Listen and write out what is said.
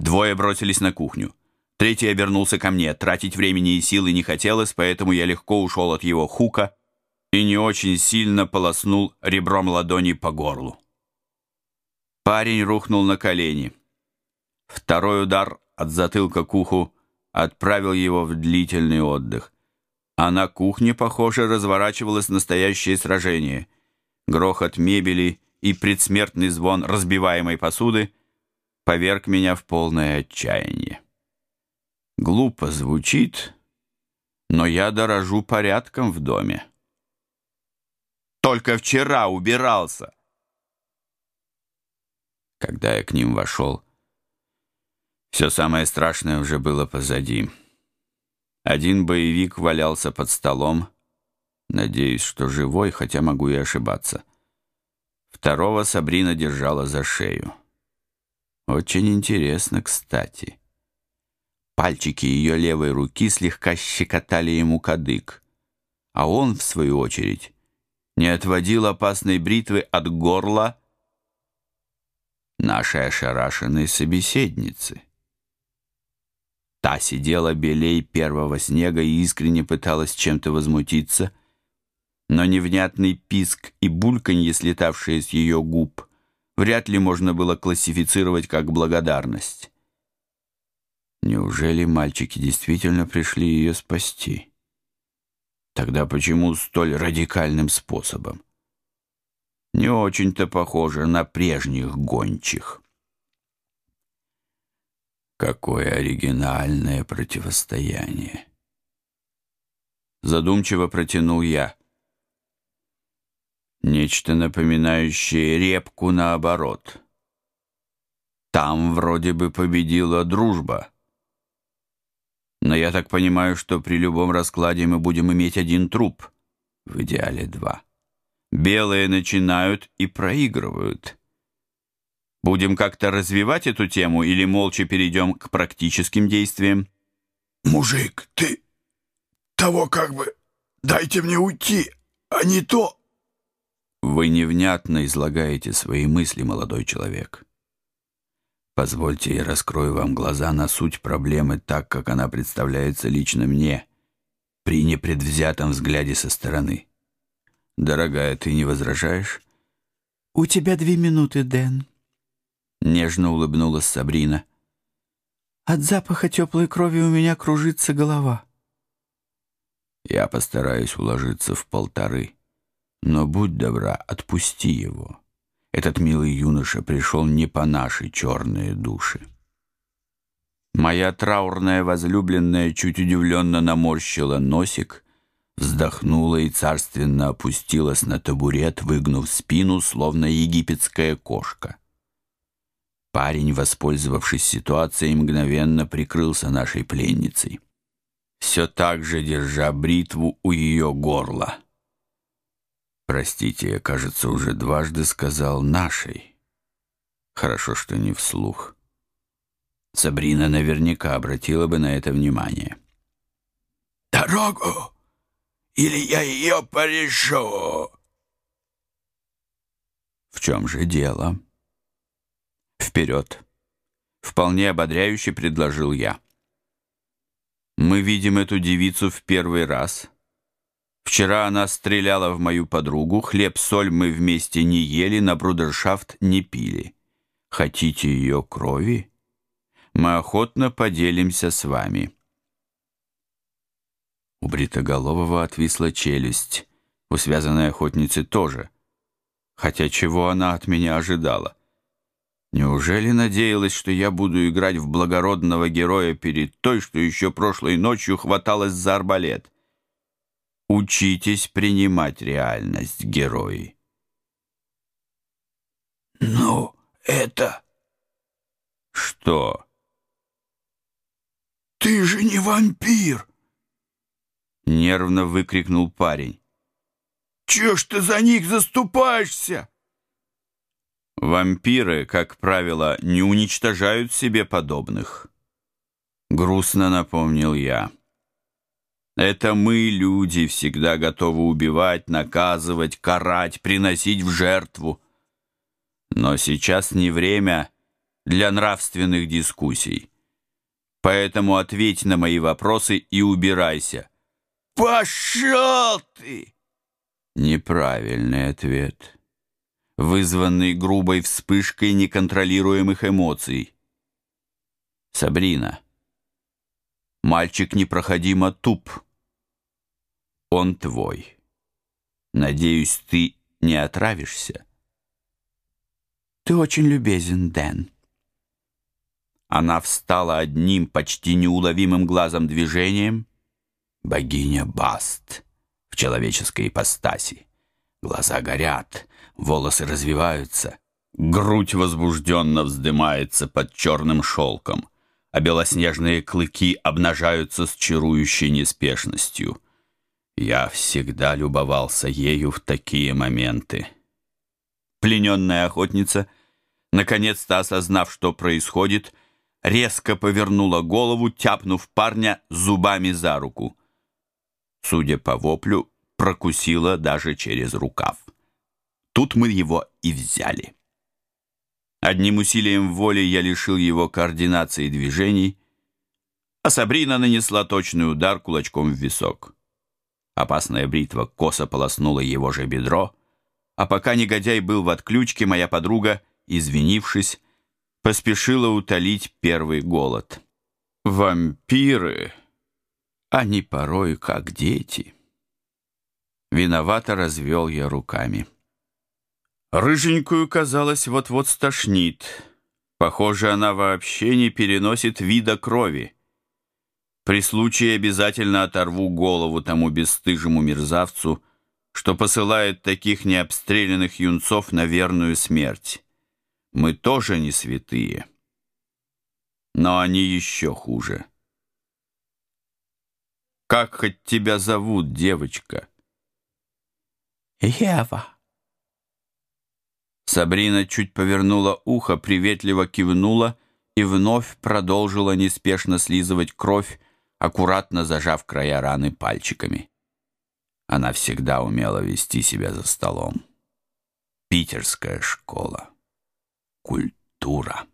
Двое бросились на кухню. Третий обернулся ко мне. Тратить времени и силы не хотелось, поэтому я легко ушел от его хука и не очень сильно полоснул ребром ладони по горлу. Парень рухнул на колени. Второй удар от затылка к уху отправил его в длительный отдых. А на кухне, похоже, разворачивалось настоящее сражение. Грохот мебели и предсмертный звон разбиваемой посуды поверг меня в полное отчаяние. Глупо звучит, но я дорожу порядком в доме. Только вчера убирался. Когда я к ним вошел, все самое страшное уже было позади. Один боевик валялся под столом, надеюсь, что живой, хотя могу и ошибаться. Второго Сабрина держала за шею. Очень интересно, кстати. Пальчики ее левой руки слегка щекотали ему кадык, а он, в свою очередь, не отводил опасной бритвы от горла нашей ошарашенной собеседницы. Та сидела белей первого снега и искренне пыталась чем-то возмутиться, но невнятный писк и бульканье, слетавшие с ее губ, вряд ли можно было классифицировать как благодарность. Неужели мальчики действительно пришли ее спасти? Тогда почему столь радикальным способом? Не очень-то похоже на прежних гончих. Какое оригинальное противостояние. Задумчиво протянул я. Нечто напоминающее репку наоборот. Там вроде бы победила дружба. Но я так понимаю, что при любом раскладе мы будем иметь один труп, в идеале два. Белые начинают и проигрывают. Будем как-то развивать эту тему или молча перейдем к практическим действиям? Мужик, ты того как бы дайте мне уйти, а не то... Вы невнятно излагаете свои мысли, молодой человек. Позвольте, я раскрою вам глаза на суть проблемы так, как она представляется лично мне, при непредвзятом взгляде со стороны. Дорогая, ты не возражаешь? «У тебя две минуты, Дэн», — нежно улыбнулась Сабрина. «От запаха теплой крови у меня кружится голова». «Я постараюсь уложиться в полторы, но будь добра, отпусти его». Этот милый юноша пришел не по нашей черные души. Моя траурная возлюбленная чуть удивленно наморщила носик, вздохнула и царственно опустилась на табурет, выгнув спину, словно египетская кошка. Парень, воспользовавшись ситуацией, мгновенно прикрылся нашей пленницей, все так же держа бритву у ее горла. Простите, я, кажется, уже дважды сказал «нашей». Хорошо, что не вслух. Сабрина наверняка обратила бы на это внимание. «Дорогу! Или я ее порешу!» В чем же дело? Вперед! Вполне ободряюще предложил я. Мы видим эту девицу в первый раз — Вчера она стреляла в мою подругу, хлеб-соль мы вместе не ели, на брудершафт не пили. Хотите ее крови? Мы охотно поделимся с вами. У Бритоголового отвисла челюсть, у связанной охотницы тоже. Хотя чего она от меня ожидала? Неужели надеялась, что я буду играть в благородного героя перед той, что еще прошлой ночью хваталась за арбалет? Учитесь принимать реальность, герои. Ну, это... Что? Ты же не вампир! Нервно выкрикнул парень. Чего ж ты за них заступаешься? Вампиры, как правило, не уничтожают себе подобных. Грустно напомнил я. Это мы, люди, всегда готовы убивать, наказывать, карать, приносить в жертву. Но сейчас не время для нравственных дискуссий. Поэтому ответь на мои вопросы и убирайся. «Пошел ты!» Неправильный ответ, вызванный грубой вспышкой неконтролируемых эмоций. Сабрина, мальчик непроходимо туп. Он твой. Надеюсь, ты не отравишься. Ты очень любезен, Дэн. Она встала одним почти неуловимым глазом движением. Богиня Баст в человеческой ипостаси. Глаза горят, волосы развиваются, грудь возбужденно вздымается под черным шелком, а белоснежные клыки обнажаются с чарующей неспешностью. Я всегда любовался ею в такие моменты. Плененная охотница, наконец-то осознав, что происходит, резко повернула голову, тяпнув парня зубами за руку. Судя по воплю, прокусила даже через рукав. Тут мы его и взяли. Одним усилием воли я лишил его координации движений, а Сабрина нанесла точный удар кулачком в висок. Опасная бритва косо полоснула его же бедро, а пока негодяй был в отключке, моя подруга, извинившись, поспешила утолить первый голод. «Вампиры, они порой как дети». Виновато развел я руками. Рыженькую, казалось, вот-вот стошнит. Похоже, она вообще не переносит вида крови. При случае обязательно оторву голову тому бесстыжему мерзавцу, что посылает таких необстрелянных юнцов на верную смерть. Мы тоже не святые. Но они еще хуже. Как хоть тебя зовут, девочка? Ева. Сабрина чуть повернула ухо, приветливо кивнула и вновь продолжила неспешно слизывать кровь, аккуратно зажав края раны пальчиками. Она всегда умела вести себя за столом. Питерская школа. Культура.